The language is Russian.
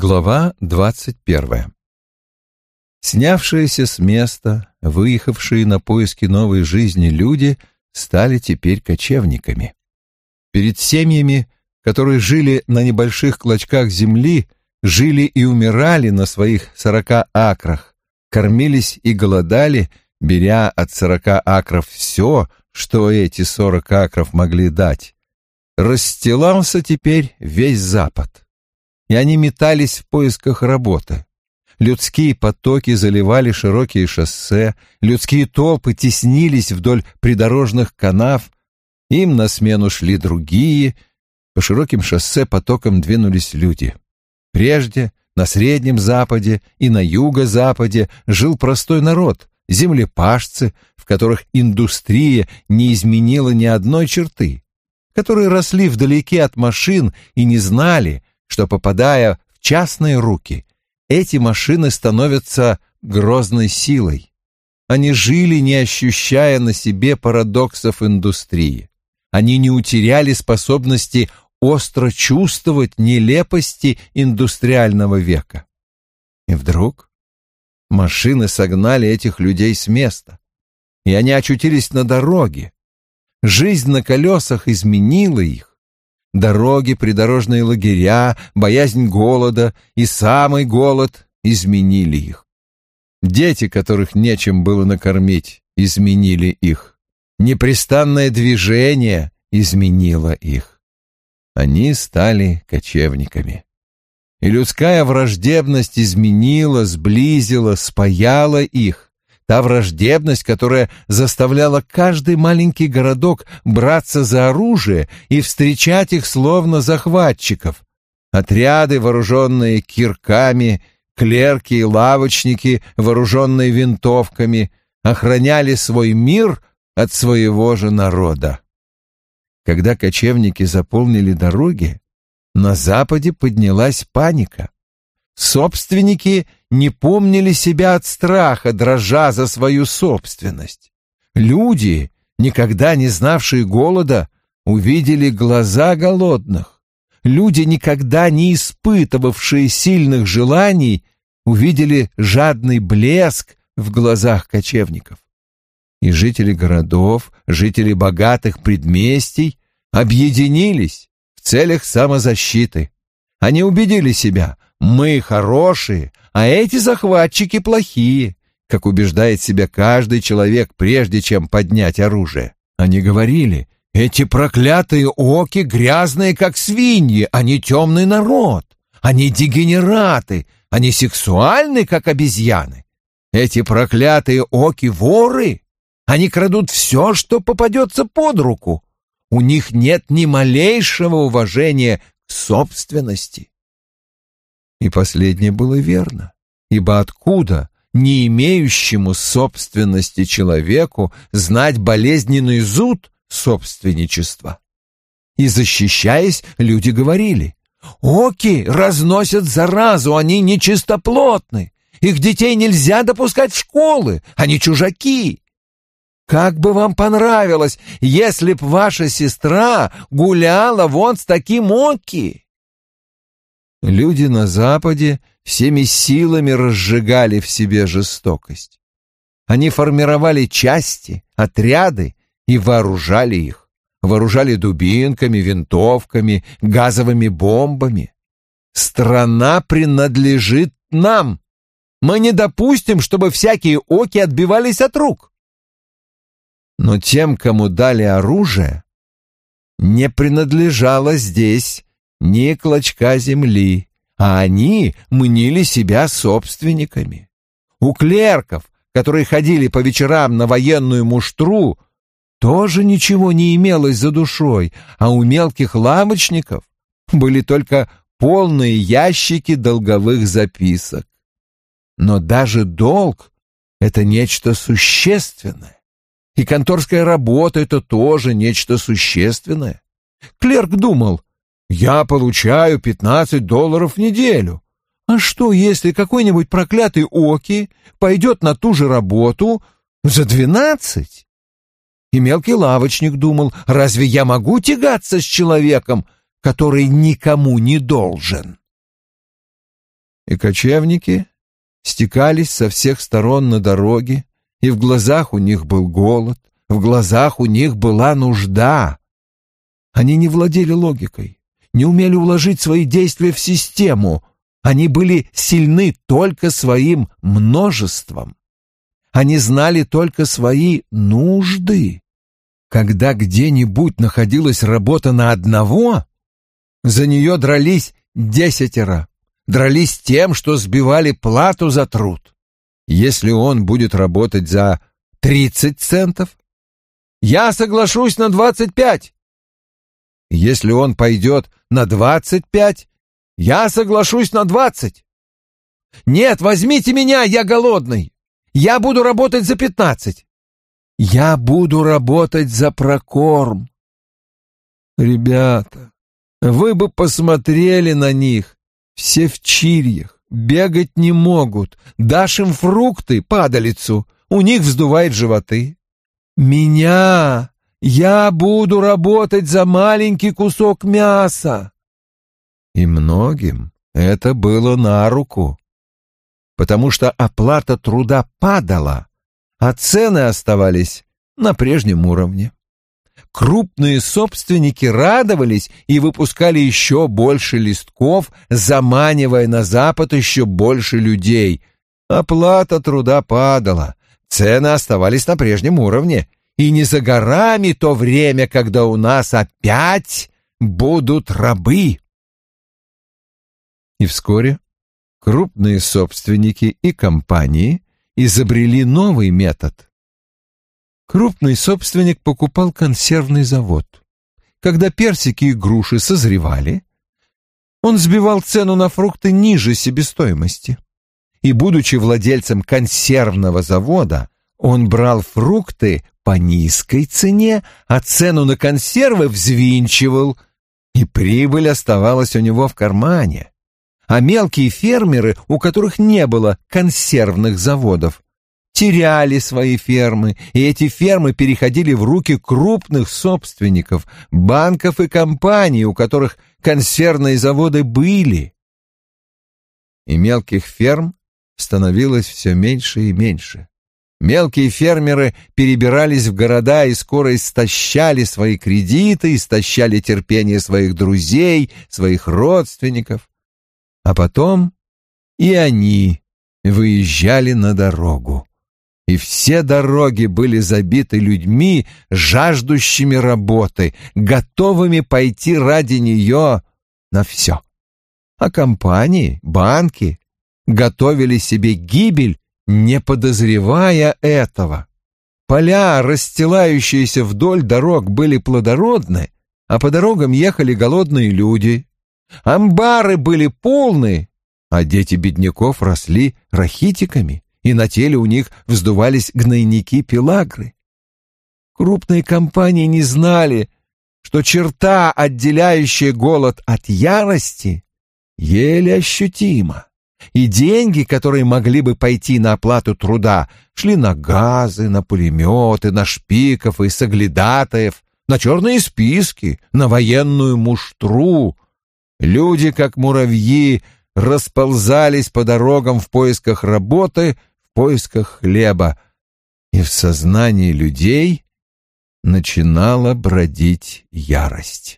Глава двадцать первая. Снявшиеся с места, выехавшие на поиски новой жизни люди стали теперь кочевниками. Перед семьями, которые жили на небольших клочках земли, жили и умирали на своих сорока акрах, кормились и голодали, беря от сорока акров все, что эти сорок акров могли дать, расстилался теперь весь Запад и они метались в поисках работы. Людские потоки заливали широкие шоссе, людские толпы теснились вдоль придорожных канав, им на смену шли другие, по широким шоссе потоком двинулись люди. Прежде на Среднем Западе и на Юго-Западе жил простой народ, землепашцы, в которых индустрия не изменила ни одной черты, которые росли вдалеке от машин и не знали, что, попадая в частные руки, эти машины становятся грозной силой. Они жили, не ощущая на себе парадоксов индустрии. Они не утеряли способности остро чувствовать нелепости индустриального века. И вдруг машины согнали этих людей с места, и они очутились на дороге. Жизнь на колесах изменила их, Дороги, придорожные лагеря, боязнь голода и самый голод изменили их. Дети, которых нечем было накормить, изменили их. Непрестанное движение изменило их. Они стали кочевниками. И людская враждебность изменила, сблизила, спаяла их. Та враждебность, которая заставляла каждый маленький городок браться за оружие и встречать их словно захватчиков. Отряды, вооруженные кирками, клерки и лавочники, вооруженные винтовками, охраняли свой мир от своего же народа. Когда кочевники заполнили дороги, на западе поднялась паника. Собственники не помнили себя от страха, дрожа за свою собственность. Люди, никогда не знавшие голода, увидели глаза голодных. Люди, никогда не испытывавшие сильных желаний, увидели жадный блеск в глазах кочевников. И жители городов, жители богатых предместий объединились в целях самозащиты. Они убедили себя, мы хорошие, а эти захватчики плохие, как убеждает себя каждый человек, прежде чем поднять оружие. Они говорили, эти проклятые оки грязные, как свиньи, они темный народ, они дегенераты, они сексуальны, как обезьяны. Эти проклятые оки воры, они крадут все, что попадется под руку. У них нет ни малейшего уважения к собственности. И последнее было верно, ибо откуда не имеющему собственности человеку знать болезненный зуд собственничества? И защищаясь, люди говорили, «Оки разносят заразу, они нечистоплотны, их детей нельзя допускать в школы, они чужаки». Как бы вам понравилось, если б ваша сестра гуляла вон с таким Оки? Люди на Западе всеми силами разжигали в себе жестокость. Они формировали части, отряды и вооружали их. Вооружали дубинками, винтовками, газовыми бомбами. Страна принадлежит нам. Мы не допустим, чтобы всякие оки отбивались от рук. Но тем, кому дали оружие, не принадлежало здесь ни клочка земли, а они мнили себя собственниками. У клерков, которые ходили по вечерам на военную муштру, тоже ничего не имелось за душой, а у мелких лавочников были только полные ящики долговых записок. Но даже долг — это нечто существенное. И конторская работа — это тоже нечто существенное. Клерк думал, я получаю пятнадцать долларов в неделю. А что, если какой-нибудь проклятый Оки пойдет на ту же работу за двенадцать? И мелкий лавочник думал, разве я могу тягаться с человеком, который никому не должен? И кочевники стекались со всех сторон на дороге, и в глазах у них был голод, в глазах у них была нужда. Они не владели логикой, не умели уложить свои действия в систему, они были сильны только своим множеством. Они знали только свои нужды. Когда где-нибудь находилась работа на одного, за нее дрались десятеро, дрались тем, что сбивали плату за труд. Если он будет работать за тридцать центов, я соглашусь на двадцать пять. Если он пойдет на двадцать пять, я соглашусь на двадцать. Нет, возьмите меня, я голодный. Я буду работать за пятнадцать. Я буду работать за прокорм. Ребята, вы бы посмотрели на них. Все в чирьях, бегать не могут. Дашь им фрукты, падалицу, у них вздувает животы. Меня! Я буду работать за маленький кусок мяса. И многим это было на руку, потому что оплата труда падала, а цены оставались на прежнем уровне. Крупные собственники радовались и выпускали еще больше листков, заманивая на Запад еще больше людей. Оплата труда падала, цены оставались на прежнем уровне, и не за горами то время, когда у нас опять будут рабы. И вскоре крупные собственники и компании изобрели новый метод. Крупный собственник покупал консервный завод. Когда персики и груши созревали, он сбивал цену на фрукты ниже себестоимости. И, будучи владельцем консервного завода, он брал фрукты по низкой цене, а цену на консервы взвинчивал, и прибыль оставалась у него в кармане а мелкие фермеры, у которых не было консервных заводов, теряли свои фермы, и эти фермы переходили в руки крупных собственников, банков и компаний, у которых консервные заводы были. И мелких ферм становилось все меньше и меньше. Мелкие фермеры перебирались в города и скоро истощали свои кредиты, истощали терпение своих друзей, своих родственников. А потом и они выезжали на дорогу. И все дороги были забиты людьми, жаждущими работы, готовыми пойти ради нее на все. А компании, банки готовили себе гибель, не подозревая этого. Поля, расстилающиеся вдоль дорог, были плодородны, а по дорогам ехали голодные люди, Амбары были полны, а дети бедняков росли рахитиками, и на теле у них вздувались гнойники-пелагры. Крупные компании не знали, что черта, отделяющая голод от ярости, еле ощутима, и деньги, которые могли бы пойти на оплату труда, шли на газы, на пулеметы, на шпиков и соглядатаев, на черные списки, на военную муштру — Люди, как муравьи, расползались по дорогам в поисках работы, в поисках хлеба, и в сознании людей начинала бродить ярость.